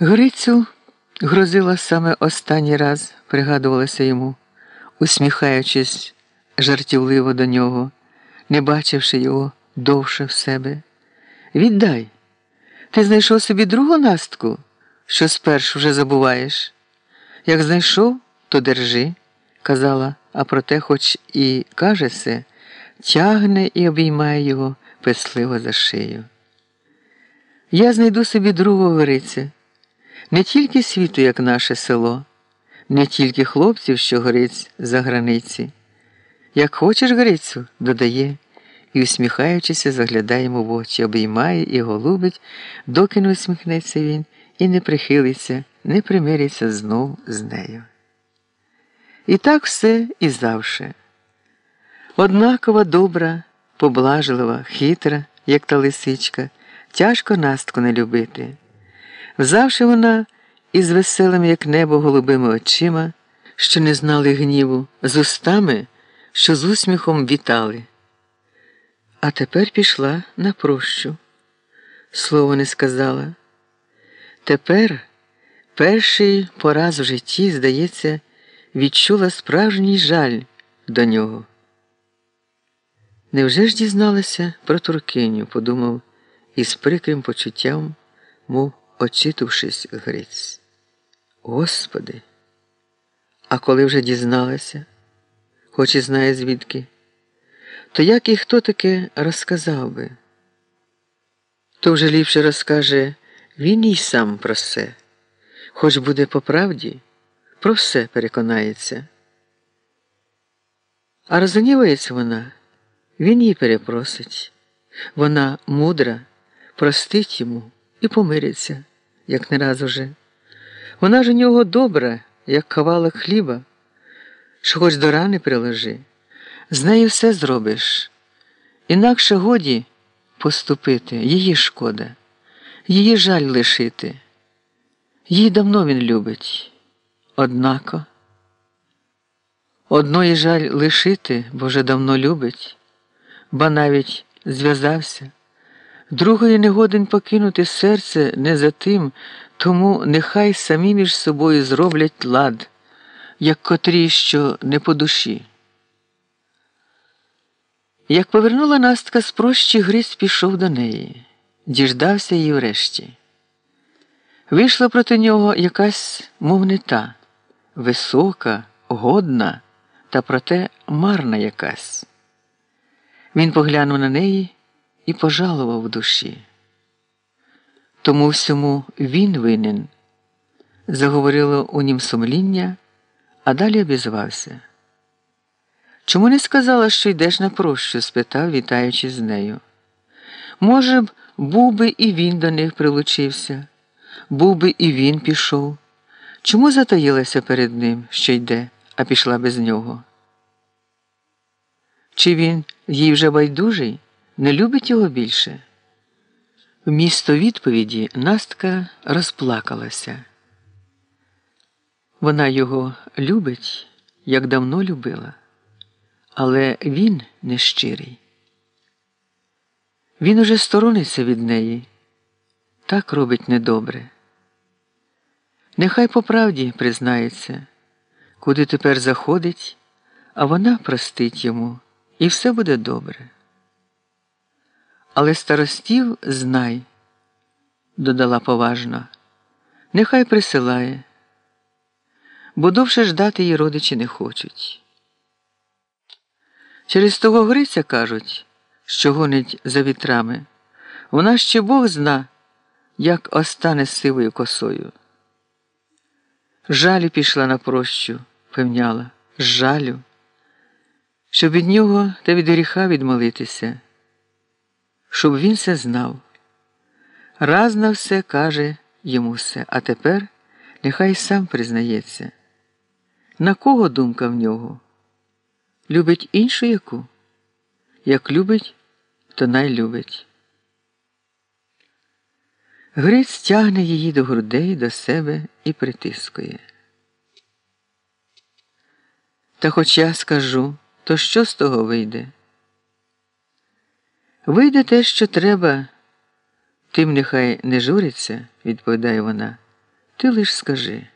Грицю грозила саме останній раз, пригадувалося йому, усміхаючись жартівливо до нього, не бачивши його довше в себе. Віддай, ти знайшов собі другу настку, що спершу вже забуваєш. Як знайшов, то держи, казала, а проте, хоч і каже все, тягне і обіймає його песливо за шию. Я знайду собі другого Гриця. Не тільки світу, як наше село, не тільки хлопців, що Гриць за границі. Як хочеш, Грицю, додає і, усміхаючися, заглядає йому в очі, обіймає і голубить, доки не усміхнеться він і не прихилиться, не примириться знов з нею. І так все і завше. Однакова добра, поблажлива, хитра, як та лисичка, тяжко настку не любити. Взавши вона із веселими, як небо, голубими очима, що не знали гніву, з устами, що з усміхом вітали. А тепер пішла на прощу. Слово не сказала. Тепер перший пораз в житті, здається, відчула справжній жаль до нього. Невже ж дізналася про Туркиню, подумав із прикрим почуттям, мов очитувшись Гриць. Господи, а коли вже дізналася, хоч і знає звідки, то як і хто таке розказав би? То вже ліпше розкаже він і сам про все, хоч буде по правді, про все переконається. А розгнівається вона, він її перепросить. Вона мудра, простить йому і помириться, як не раз уже. Вона ж у нього добра, як кавалок хліба, що хоч до рани приложи, з нею все зробиш. Інакше годі поступити, її шкода, її жаль лишити. Її давно він любить. Однако, одної жаль лишити, бо вже давно любить, ба навіть зв'язався. Другої не годен покинути серце не за тим, тому нехай самі між собою зроблять лад, як котрі, що не по душі. Як повернула Настка з прощі, Гриць пішов до неї, діждався її врешті. Вийшла проти нього якась, мов не та, висока, годна, та проте марна якась. Він поглянув на неї і пожалував душі. Тому всьому він винен, заговорило у нім сумління, а далі обізвався. Чому не сказала, що йдеш на прощу? спитав, вітаючись з нею. Може б, був би і він до них прилучився, був би і він пішов. Чому затаїлася перед ним, що йде, а пішла без нього? Чи він їй вже байдужий? Не любить його більше. Вмісто відповіді Настка розплакалася. Вона його любить, як давно любила, але він нещирий. Він уже сторониться від неї, так робить недобре. Нехай по правді признається, куди тепер заходить, а вона простить йому, і все буде добре. Але старостів знай, додала поважно, нехай присилає, бо довше ждати її родичі не хочуть. Через того Гриця кажуть, що гонить за вітрами, вона ще Бог зна, як остане сивою косою. Жалю пішла на прощу, певняла, жалю, щоб від нього та від гріха відмолитися щоб він все знав. Раз на все каже йому все, а тепер нехай сам признається. На кого думка в нього? Любить іншу яку? Як любить, то най любить. Гриць тягне її до грудей до себе і притискує. Та хоч я скажу, то що з того вийде? Вийде те, що треба, тим нехай не журиться, відповідає вона. Ти лиш скажи.